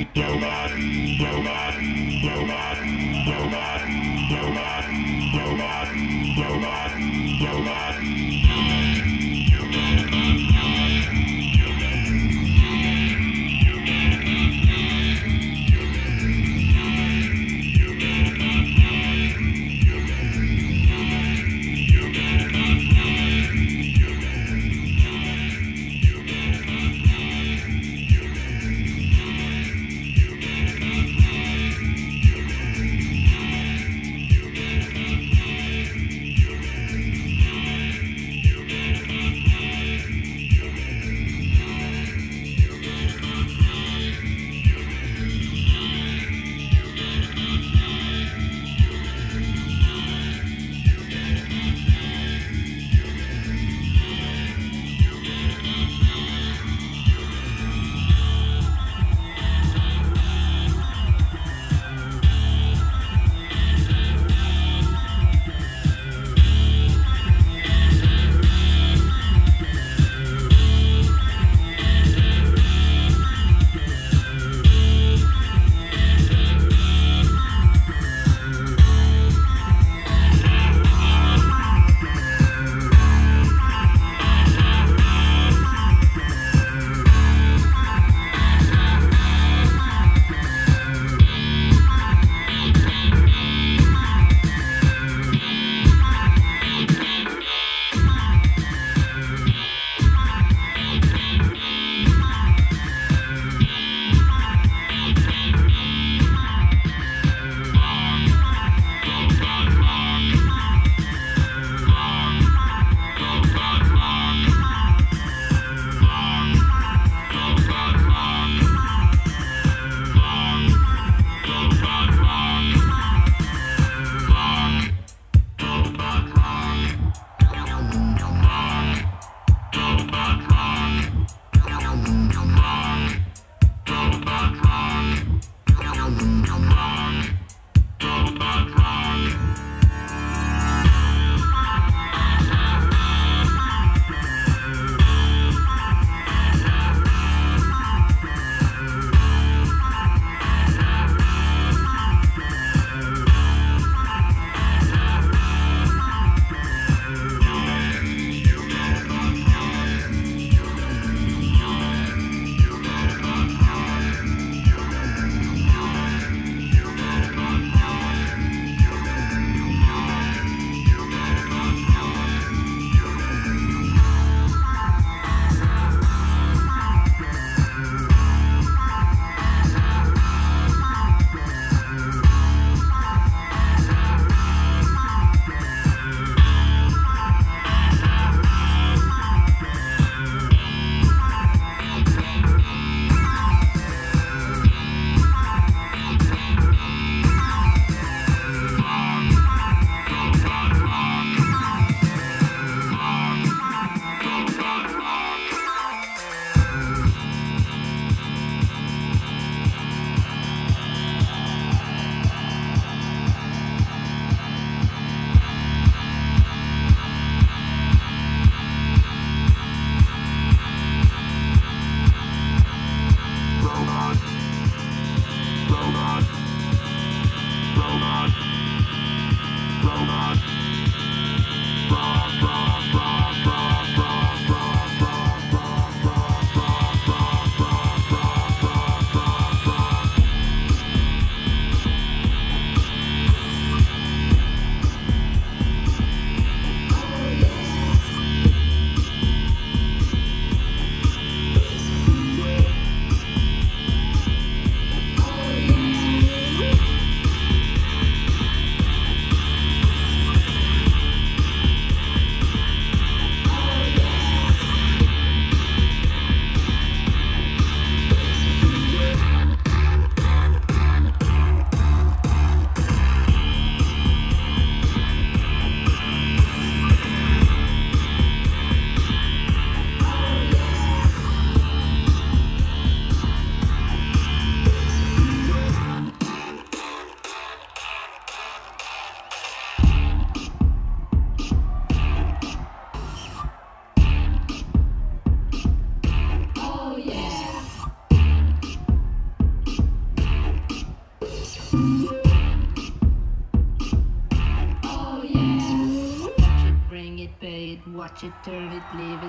Yo man, yo man, yo man, yo man, yo Nobody, yo nobody, yo nobody.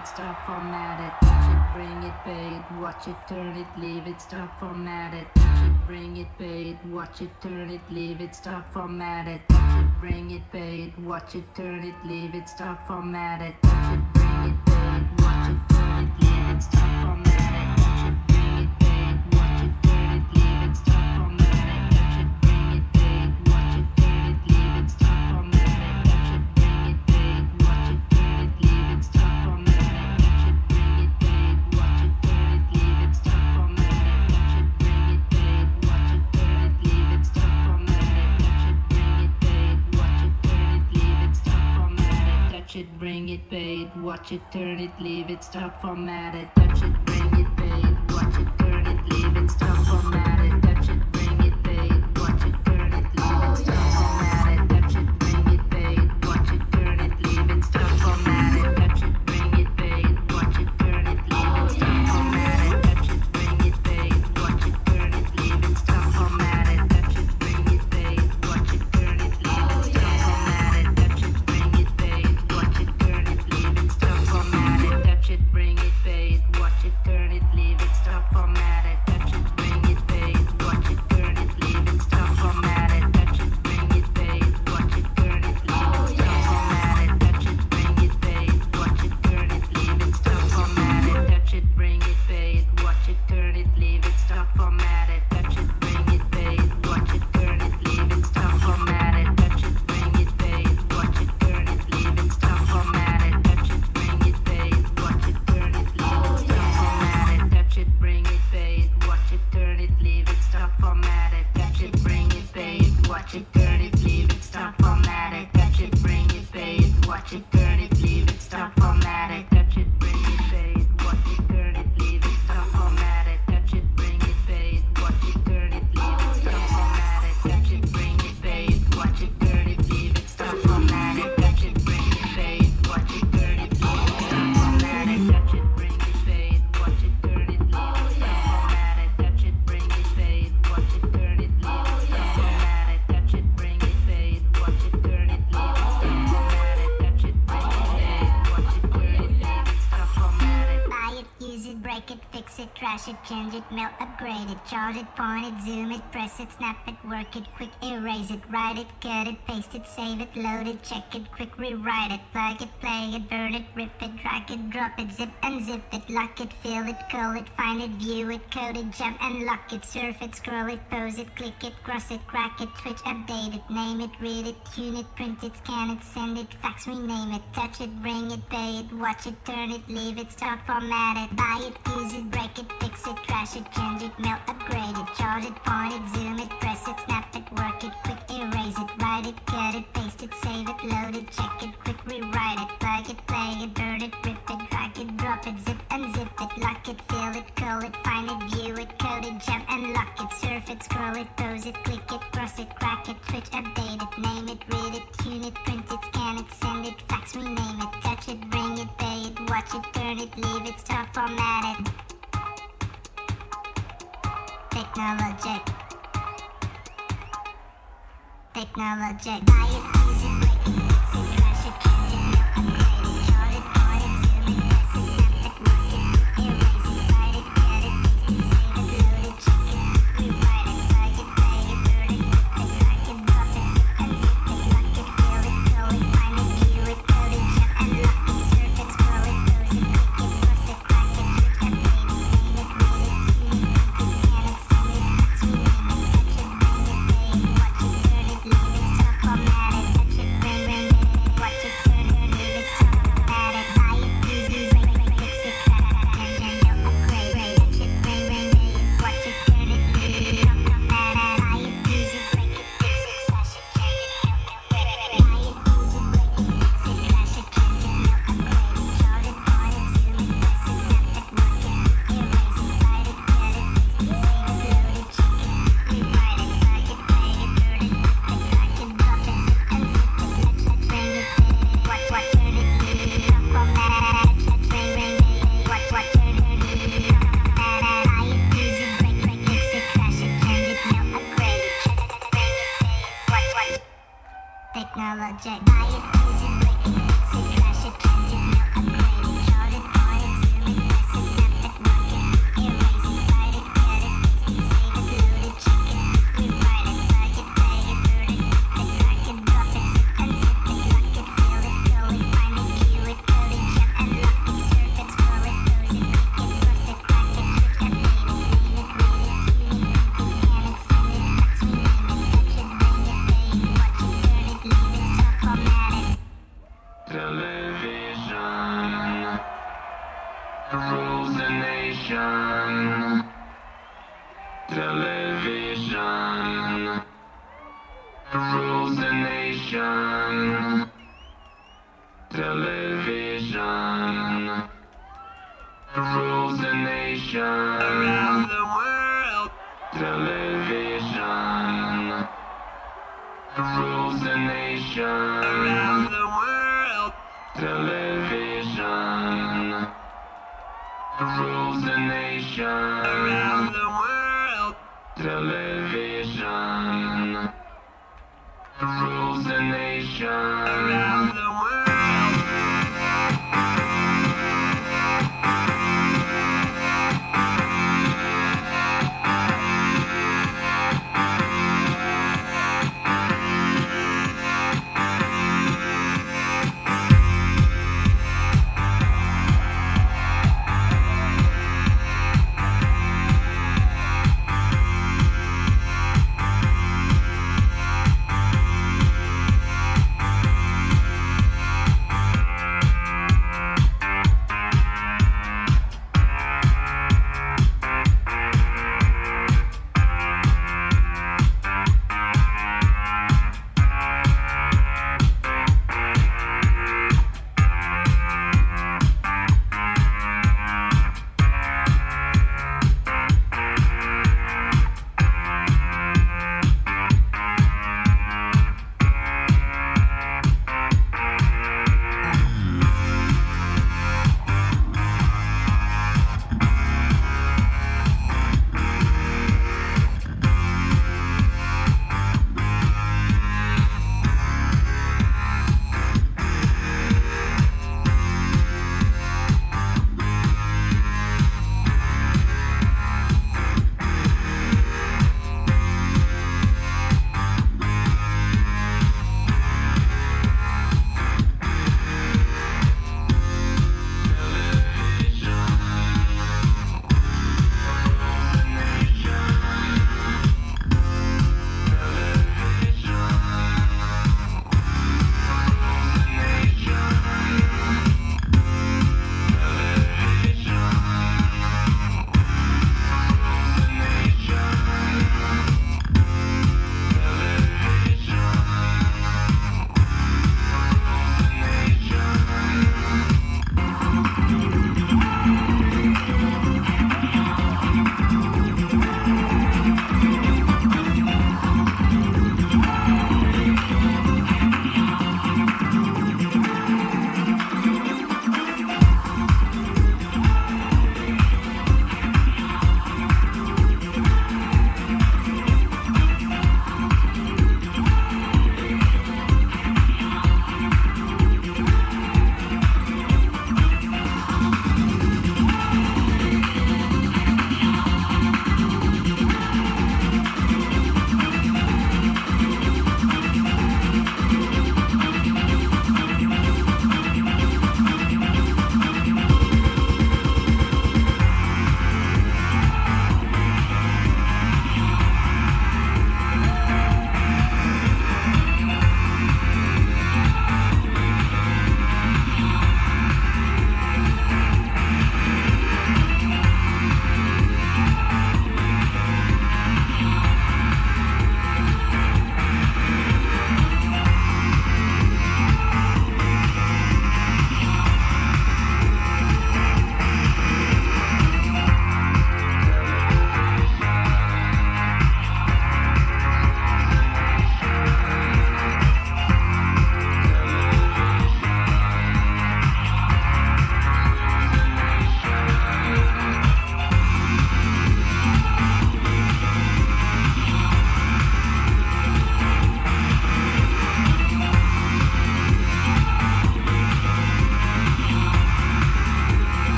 It, stop, format it. Touch it, bring it, pay it, watch it, turn it, leave it, stop, format it. Touch it, bring it, pay it, watch it, turn it, leave it, stop, format it. Touch it, bring it, pay it, watch it, turn it, leave it, stop, format it. Touch it, bring it, pay it, watch it, turn it, leave it, stop, format it. It, pay it, watch it, turn it, leave it, stop, format it. Touch it, bring it, pay it, watch it, turn it, leave it, stop, format it. It, change it, melt, upgrade it, charge it, point it, zoom it, press it, snap it, work it, quick erase it, write it, cut it, paste it, save it, load it, check it, quick rewrite it, plug it, play it, burn it, rip it, drag it, drop it, zip and zip it, lock it, fill it, call it, find it, view it, code it, jump and lock it, surf it, scroll it, pose it, click it, cross it, crack it, switch, update it, name it, read it, tune it, print it, scan it, send it, fax, rename it, touch it, bring it, pay it, watch it, turn it, leave it, stop, format it, buy it, use it, break it, fix it, trash it, change it, melt, upgrade it, charge it, point it, zoom it, press it, snap it, work it, quick erase it, write it, cut it, paste it, save it, load it, check it, quick rewrite it, plug it, play it, burn it, rip it, drag it, drop it, zip and zip it, lock it, fill it, call it, find it, view it, code it, jump and lock it, surf it, scroll it, pose it, click it, cross it, crack it, switch, update it, name it, read it, tune it, print it, scan it, send it, fax, rename it, touch it, bring it, pay it, watch it, turn it, leave it, stop, format it. Technologic. Technologic. The. Television rules the nation. Television rules the nation. Around the world. Television rules the nation. Around the world. Television rules the nation. Around the world. Television rules the nation. Around the world.